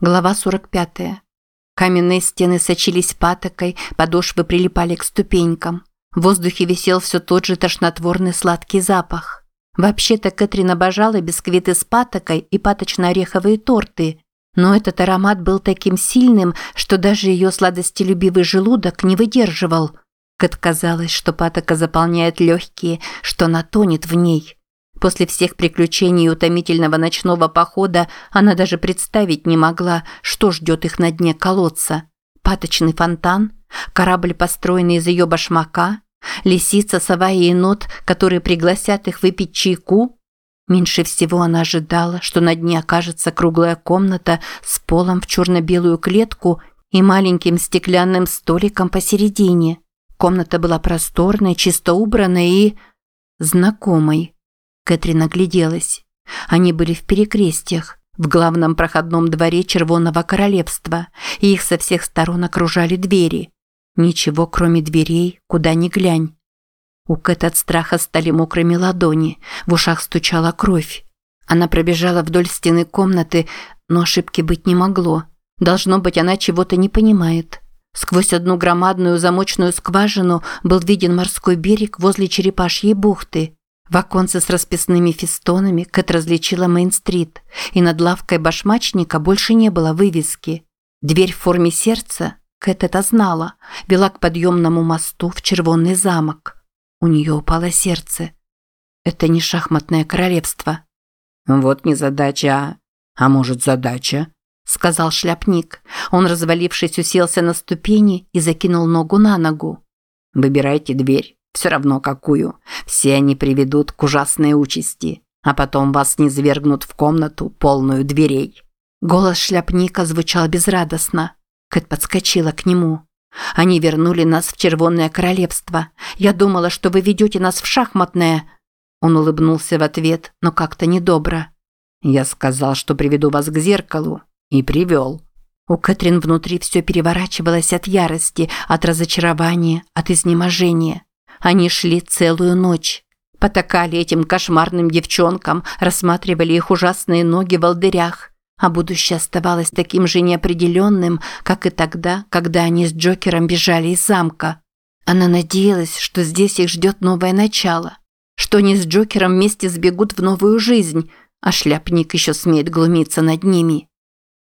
Глава 45. Каменные стены сочились патокой, подошвы прилипали к ступенькам. В воздухе висел все тот же тошнотворный сладкий запах. Вообще-то Кэтрин обожала бисквиты с патокой и паточно-ореховые торты, но этот аромат был таким сильным, что даже ее сладостелюбивый желудок не выдерживал. Кэт казалось, что патока заполняет легкие, что она тонет в ней. После всех приключений и утомительного ночного похода она даже представить не могла, что ждет их на дне колодца. Паточный фонтан, корабль, построенный из ее башмака, лисица, сова и енот, которые пригласят их выпить чайку. Меньше всего она ожидала, что на дне окажется круглая комната с полом в черно-белую клетку и маленьким стеклянным столиком посередине. Комната была просторной, чисто убранной и... знакомой. Кэтрин огляделась. Они были в перекрестьях, в главном проходном дворе Червонного Королевства, и их со всех сторон окружали двери. Ничего, кроме дверей, куда ни глянь. У Кэт от страха стали мокрыми ладони, в ушах стучала кровь. Она пробежала вдоль стены комнаты, но ошибки быть не могло. Должно быть, она чего-то не понимает. Сквозь одну громадную замочную скважину был виден морской берег возле Черепашьей бухты. В оконце с расписными фестонами Кэт различила Мейн-стрит, и над лавкой башмачника больше не было вывески. Дверь в форме сердца, Кэт это знала, вела к подъемному мосту в Червонный замок. У нее упало сердце. Это не шахматное королевство. «Вот не задача, а... А может, задача?» сказал шляпник. Он, развалившись, уселся на ступени и закинул ногу на ногу. «Выбирайте дверь». Все равно какую. Все они приведут к ужасной участи. А потом вас не свергнут в комнату, полную дверей. Голос шляпника звучал безрадостно. Кэт подскочила к нему. «Они вернули нас в Червонное Королевство. Я думала, что вы ведете нас в шахматное». Он улыбнулся в ответ, но как-то недобро. «Я сказал, что приведу вас к зеркалу. И привел». У Кэтрин внутри все переворачивалось от ярости, от разочарования, от изнеможения. Они шли целую ночь. Потакали этим кошмарным девчонкам, рассматривали их ужасные ноги в волдырях. А будущее оставалось таким же неопределенным, как и тогда, когда они с Джокером бежали из замка. Она надеялась, что здесь их ждет новое начало, что они с Джокером вместе сбегут в новую жизнь, а шляпник еще смеет глумиться над ними.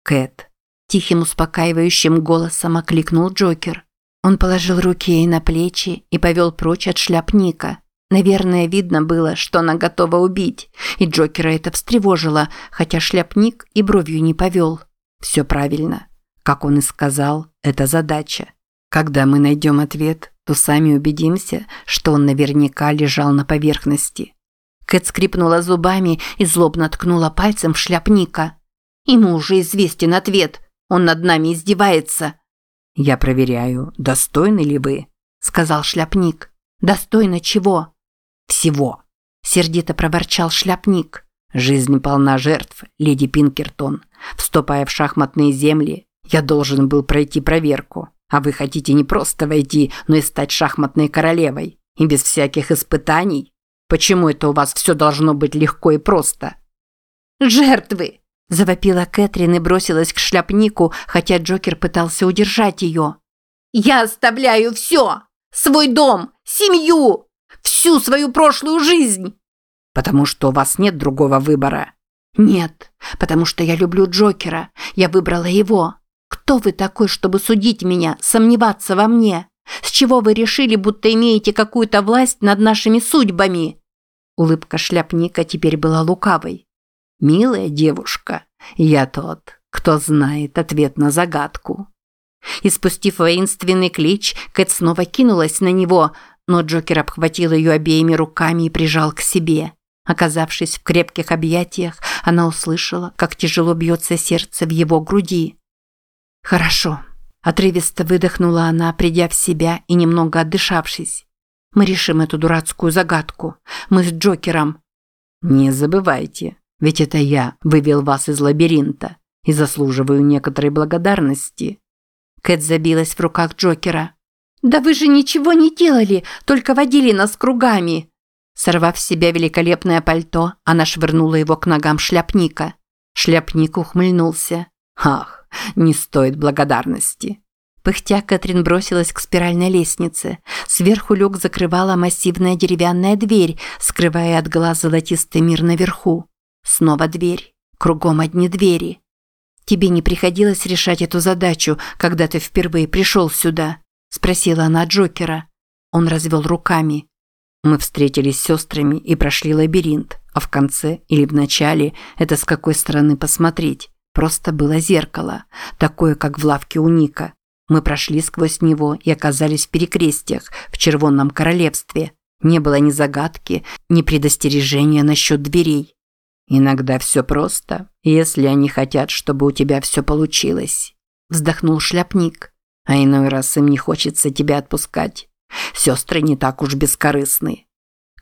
«Кэт», – тихим успокаивающим голосом окликнул Джокер. Он положил руки ей на плечи и повел прочь от шляпника. Наверное, видно было, что она готова убить, и Джокера это встревожило, хотя шляпник и бровью не повел. Все правильно. Как он и сказал, это задача. Когда мы найдем ответ, то сами убедимся, что он наверняка лежал на поверхности. Кэт скрипнула зубами и злобно ткнула пальцем в шляпника. «Ему уже известен ответ. Он над нами издевается». «Я проверяю, достойны ли вы», – сказал шляпник. «Достойно чего?» «Всего», – сердито проворчал шляпник. «Жизнь полна жертв, леди Пинкертон. Вступая в шахматные земли, я должен был пройти проверку. А вы хотите не просто войти, но и стать шахматной королевой. И без всяких испытаний? Почему это у вас все должно быть легко и просто?» «Жертвы!» Завопила Кэтрин и бросилась к шляпнику, хотя Джокер пытался удержать ее. «Я оставляю все! Свой дом, семью, всю свою прошлую жизнь!» «Потому что у вас нет другого выбора». «Нет, потому что я люблю Джокера. Я выбрала его. Кто вы такой, чтобы судить меня, сомневаться во мне? С чего вы решили, будто имеете какую-то власть над нашими судьбами?» Улыбка шляпника теперь была лукавой. «Милая девушка, я тот, кто знает ответ на загадку». И спустив воинственный клич, Кэт снова кинулась на него, но Джокер обхватил ее обеими руками и прижал к себе. Оказавшись в крепких объятиях, она услышала, как тяжело бьется сердце в его груди. «Хорошо», – отрывисто выдохнула она, придя в себя и немного отдышавшись. «Мы решим эту дурацкую загадку. Мы с Джокером». «Не забывайте, ведь это я вывел вас из лабиринта и заслуживаю некоторой благодарности». Кэт забилась в руках Джокера. «Да вы же ничего не делали, только водили нас кругами!» Сорвав с себя великолепное пальто, она швырнула его к ногам шляпника. Шляпник ухмыльнулся. Ах, не стоит благодарности. Пыхтя Кэтрин бросилась к спиральной лестнице. Сверху люк закрывала массивная деревянная дверь, скрывая от глаз золотистый мир наверху. Снова дверь. Кругом одни двери. «Тебе не приходилось решать эту задачу, когда ты впервые пришел сюда?» – спросила она Джокера. Он развел руками. Мы встретились с сестрами и прошли лабиринт, а в конце или в начале это с какой стороны посмотреть. Просто было зеркало, такое, как в лавке у Ника. Мы прошли сквозь него и оказались в перекрестиях, в Червонном Королевстве. Не было ни загадки, ни предостережения насчет дверей. Иногда все просто, если они хотят, чтобы у тебя все получилось. Вздохнул шляпник. А иной раз им не хочется тебя отпускать. Сестры не так уж бескорыстны.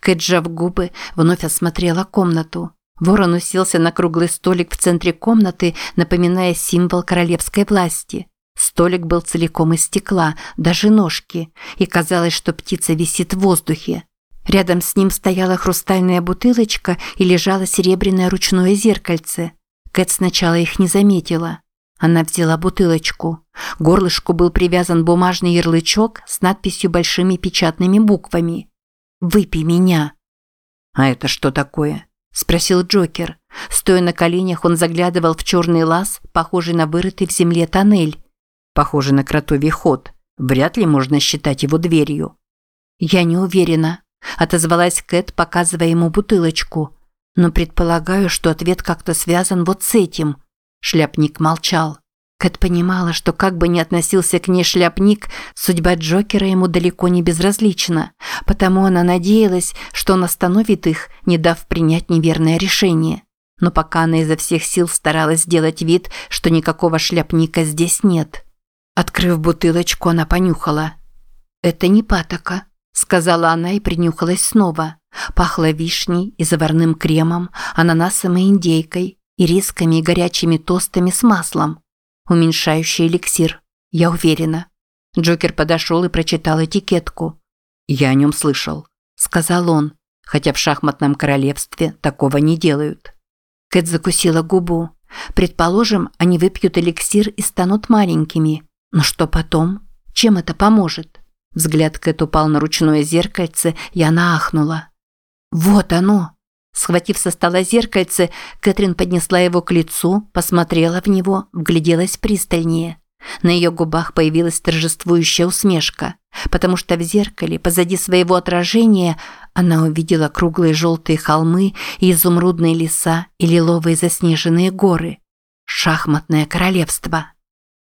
Кэт, сжав губы, вновь осмотрела комнату. Ворон уселся на круглый столик в центре комнаты, напоминая символ королевской власти. Столик был целиком из стекла, даже ножки, и казалось, что птица висит в воздухе. Рядом с ним стояла хрустальная бутылочка и лежало серебряное ручное зеркальце. Кэт сначала их не заметила. Она взяла бутылочку. К горлышку был привязан бумажный ярлычок с надписью большими печатными буквами. «Выпей меня». «А это что такое?» – спросил Джокер. Стоя на коленях, он заглядывал в черный лаз, похожий на вырытый в земле тоннель. Похоже на кротовий ход. Вряд ли можно считать его дверью. «Я не уверена», – отозвалась Кэт, показывая ему бутылочку. «Но предполагаю, что ответ как-то связан вот с этим». Шляпник молчал. Кэт понимала, что как бы ни относился к ней шляпник, судьба Джокера ему далеко не безразлична, потому она надеялась, что он остановит их, не дав принять неверное решение. Но пока она изо всех сил старалась сделать вид, что никакого шляпника здесь нет. Открыв бутылочку, она понюхала. «Это не патока», – сказала она и принюхалась снова. Пахло вишней и заварным кремом, ананасом и индейкой, и рисками и горячими тостами с маслом. Уменьшающий эликсир, я уверена. Джокер подошел и прочитал этикетку. «Я о нем слышал», – сказал он, хотя в шахматном королевстве такого не делают. Кэт закусила губу. Предположим, они выпьют эликсир и станут маленькими – но что потом? Чем это поможет? Взгляд Кэт упал на ручное зеркальце, и она ахнула. «Вот оно!» Схватив со стола зеркальце, Кэтрин поднесла его к лицу, посмотрела в него, вгляделась пристальнее. На ее губах появилась торжествующая усмешка, потому что в зеркале, позади своего отражения, она увидела круглые желтые холмы и изумрудные леса и лиловые заснеженные горы. Шахматное королевство.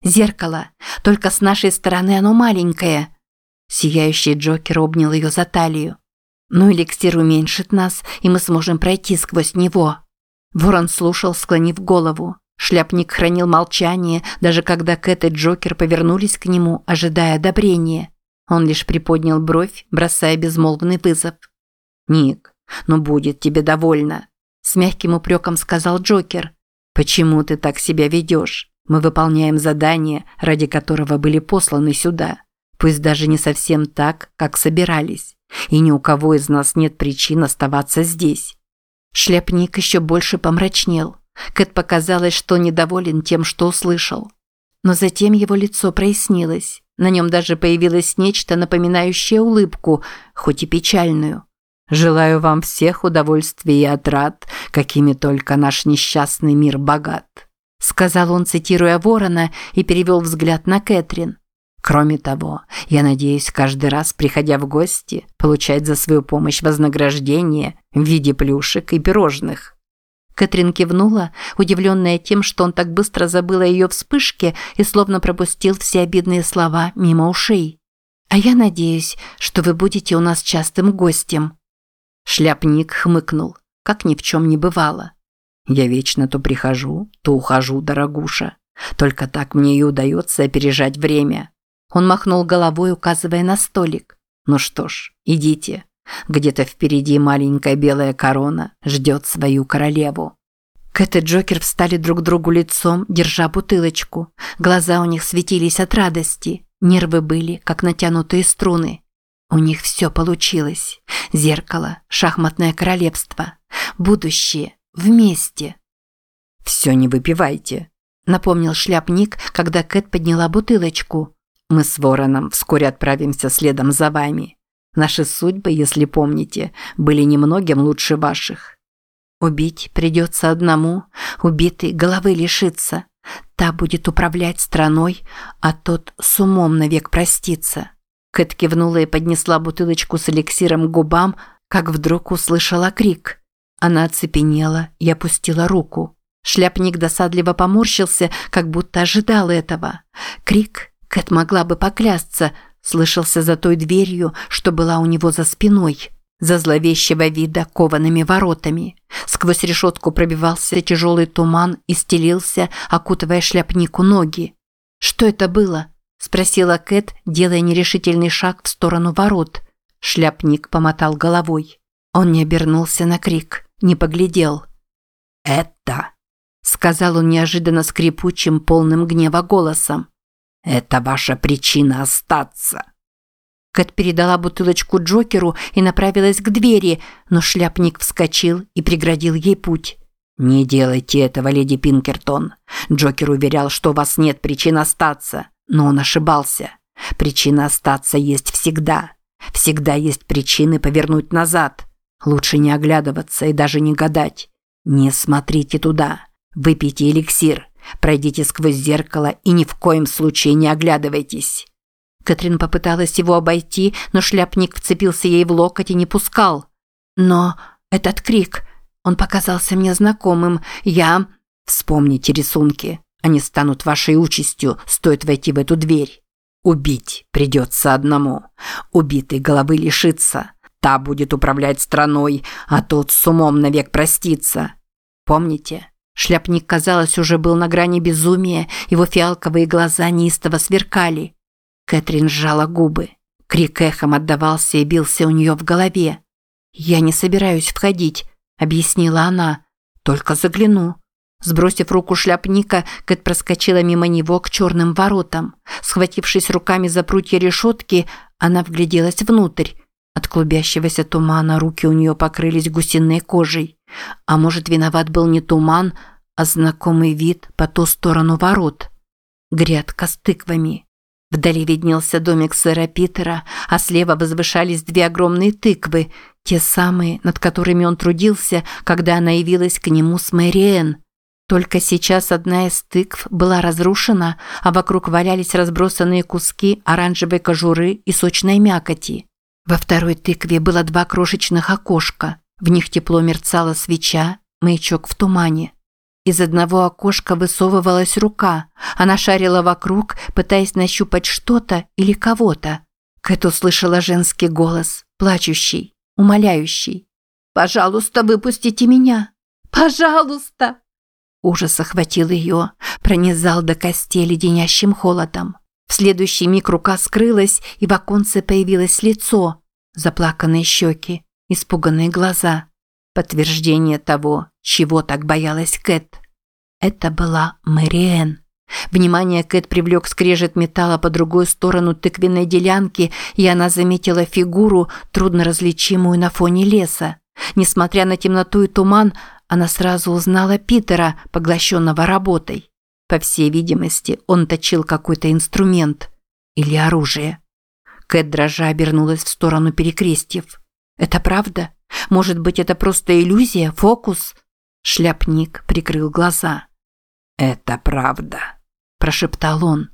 Зеркало. Только с нашей стороны оно маленькое. Сияющий Джокер обнял ее за талию. Ну, эликсир уменьшит нас, и мы сможем пройти сквозь него. Ворон слушал, склонив голову. Шляпник хранил молчание, даже когда Кэт и Джокер повернулись к нему, ожидая одобрения. Он лишь приподнял бровь, бросая безмолвный вызов. «Ник, ну будет тебе довольно», – с мягким упреком сказал Джокер. «Почему ты так себя ведешь? Мы выполняем задание, ради которого были посланы сюда. Пусть даже не совсем так, как собирались. И ни у кого из нас нет причин оставаться здесь. Шляпник еще больше помрачнел. Кэт показалось, что недоволен тем, что услышал. Но затем его лицо прояснилось. На нем даже появилось нечто напоминающее улыбку, хоть и печальную. «Желаю вам всех удовольствий и отрад, какими только наш несчастный мир богат» сказал он, цитируя Ворона, и перевел взгляд на Кэтрин. Кроме того, я надеюсь каждый раз, приходя в гости, получать за свою помощь вознаграждение в виде плюшек и пирожных. Кэтрин кивнула, удивленная тем, что он так быстро забыл о ее вспышке и словно пропустил все обидные слова мимо ушей. «А я надеюсь, что вы будете у нас частым гостем». Шляпник хмыкнул, как ни в чем не бывало. Я вечно то прихожу, то ухожу, дорогуша. Только так мне и удается опережать время. Он махнул головой, указывая на столик. Ну что ж, идите. Где-то впереди маленькая белая корона ждет свою королеву. Кэт и Джокер встали друг к другу лицом, держа бутылочку. Глаза у них светились от радости. Нервы были, как натянутые струны. У них все получилось. Зеркало, шахматное королевство, будущее, Вместе. Все не выпивайте. напомнил шляпник, когда Кэт подняла бутылочку. Мы с Вороном вскоре отправимся следом за вами. Наши судьбы, если помните, были немногим лучше ваших. Убить придется одному, убитый головы лишится. Та будет управлять страной, а тот с умом навек простится. Кэт кивнула и поднесла бутылочку с эликсиром к губам, как вдруг услышала крик. Она оцепенела и опустила руку. Шляпник досадливо поморщился, как будто ожидал этого. Крик Кэт могла бы поклясться, слышался за той дверью, что была у него за спиной, за зловещего вида коваными воротами. Сквозь решетку пробивался тяжелый туман и стелился, окутывая шляпнику ноги. «Что это было?» – спросила Кэт, делая нерешительный шаг в сторону ворот. Шляпник помотал головой. Он не обернулся на крик, не поглядел. «Это», – сказал он неожиданно скрипучим, полным гнева голосом. Это ваша причина остаться. Кэт передала бутылочку Джокеру и направилась к двери, но шляпник вскочил и преградил ей путь. «Не делайте этого, леди Пинкертон. Джокер уверял, что у вас нет причин остаться, но он ошибался. Причина остаться есть всегда. Всегда есть причины повернуть назад. Лучше не оглядываться и даже не гадать. Не смотрите туда. Выпейте эликсир. Пройдите сквозь зеркало и ни в коем случае не оглядывайтесь. Катрин попыталась его обойти, но шляпник вцепился ей в локоть и не пускал. Но этот крик, он показался мне знакомым. Я... Вспомните рисунки. Они станут вашей участью, стоит войти в эту дверь. Убить придется одному. Убитый головы лишится. Та будет управлять страной, а тот с умом навек простится. Помните? Шляпник, казалось, уже был на грани безумия, его фиалковые глаза неистово сверкали. Кэтрин сжала губы. Крик эхом отдавался и бился у нее в голове. «Я не собираюсь входить», – объяснила она. «Только загляну». Сбросив руку шляпника, Кэт проскочила мимо него к черным воротам. Схватившись руками за прутья решетки, она вгляделась внутрь. От клубящегося тумана руки у нее покрылись гусиной кожей. А может, виноват был не туман, а знакомый вид по ту сторону ворот. Грядка с тыквами. Вдали виднелся домик сэра Питера, а слева возвышались две огромные тыквы, те самые, над которыми он трудился, когда она явилась к нему с Мэриэн. Только сейчас одна из тыкв была разрушена, а вокруг валялись разбросанные куски оранжевой кожуры и сочной мякоти. Во второй тыкве было два крошечных окошка. В них тепло мерцала свеча, маячок в тумане. Из одного окошка высовывалась рука. Она шарила вокруг, пытаясь нащупать что-то или кого-то. Кэт услышала женский голос, плачущий, умоляющий. «Пожалуйста, выпустите меня! Пожалуйста!» Ужас охватил ее, пронизал до костей леденящим холодом. В следующий миг рука скрылась, и в оконце появилось лицо, заплаканные щеки, испуганные глаза. Подтверждение того, чего так боялась Кэт. Это была Мэриэн. Внимание Кэт привлек скрежет металла по другую сторону тыквенной делянки, и она заметила фигуру, трудно различимую на фоне леса. Несмотря на темноту и туман, она сразу узнала Питера, поглощенного работой. По всей видимости, он точил какой-то инструмент или оружие. Кэт дрожа обернулась в сторону перекрестьев. Это правда? Может быть, это просто иллюзия, фокус? Шляпник прикрыл глаза. Это правда, прошептал он.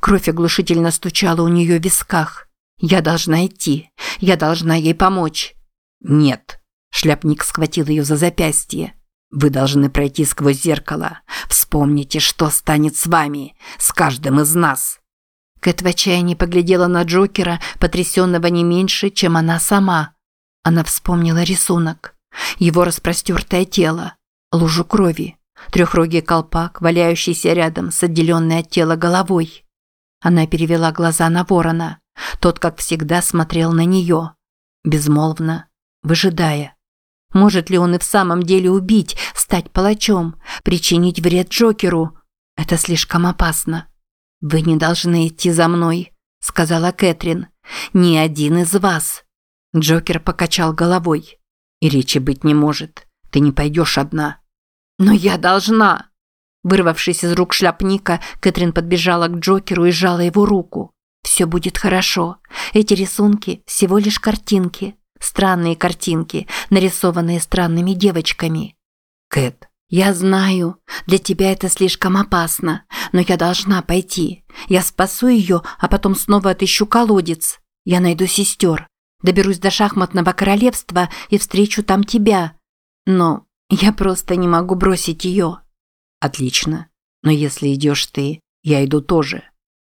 Кровь оглушительно стучала у нее в висках. Я должна идти. Я должна ей помочь. Нет. Шляпник схватил ее за запястье. Вы должны пройти сквозь зеркало. Вспомните, что станет с вами, с каждым из нас. Кэт в отчаянии поглядела на Джокера, потрясенного не меньше, чем она сама. Она вспомнила рисунок. Его распростертое тело, лужу крови, трехрогий колпак, валяющийся рядом с отделенной от тела головой. Она перевела глаза на ворона. Тот, как всегда, смотрел на нее, безмолвно, выжидая. Может ли он и в самом деле убить, стать палачом, причинить вред Джокеру? Это слишком опасно. «Вы не должны идти за мной», – сказала Кэтрин. «Ни один из вас». Джокер покачал головой. «И речи быть не может. Ты не пойдешь одна». «Но я должна!» Вырвавшись из рук шляпника, Кэтрин подбежала к Джокеру и сжала его руку. «Все будет хорошо. Эти рисунки – всего лишь картинки. Странные картинки, нарисованные странными девочками». «Кэт, я знаю, для тебя это слишком опасно, но я должна пойти. Я спасу ее, а потом снова отыщу колодец. Я найду сестер, доберусь до шахматного королевства и встречу там тебя. Но я просто не могу бросить ее». Отлично. Но если идешь ты, я иду тоже.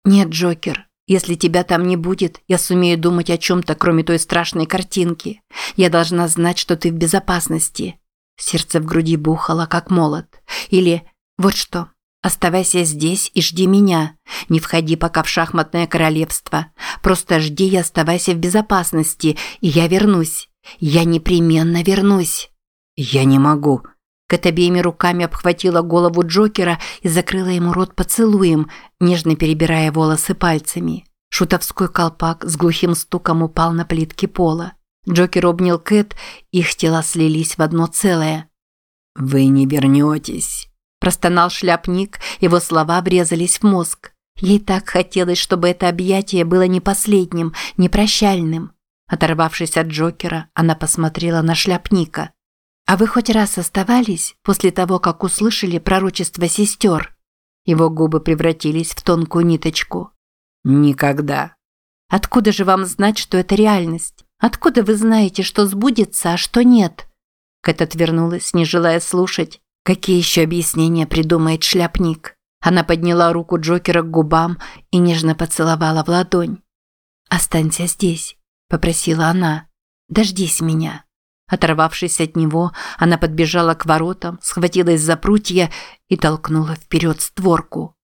Нет, Джокер, если тебя там не будет, я сумею думать о чем-то, кроме той страшной картинки. Я должна знать, что ты в безопасности. Сердце в груди бухало, как молот. Или вот что. Оставайся здесь и жди меня. Не входи пока в шахматное королевство. Просто жди и оставайся в безопасности, и я вернусь. Я непременно вернусь. Я не могу, Кэт обеими руками обхватила голову Джокера и закрыла ему рот поцелуем, нежно перебирая волосы пальцами. Шутовской колпак с глухим стуком упал на плитки пола. Джокер обнял Кэт, их тела слились в одно целое. «Вы не вернетесь», – простонал шляпник, его слова врезались в мозг. Ей так хотелось, чтобы это объятие было не последним, не прощальным. Оторвавшись от Джокера, она посмотрела на шляпника. «А вы хоть раз оставались после того, как услышали пророчество сестер?» Его губы превратились в тонкую ниточку. «Никогда». «Откуда же вам знать, что это реальность? Откуда вы знаете, что сбудется, а что нет?» Кэт отвернулась, не желая слушать. Какие еще объяснения придумает шляпник? Она подняла руку Джокера к губам и нежно поцеловала в ладонь. «Останься здесь», – попросила она. «Дождись меня». Оторвавшись от него, она подбежала к воротам, схватилась за прутья и толкнула вперед створку.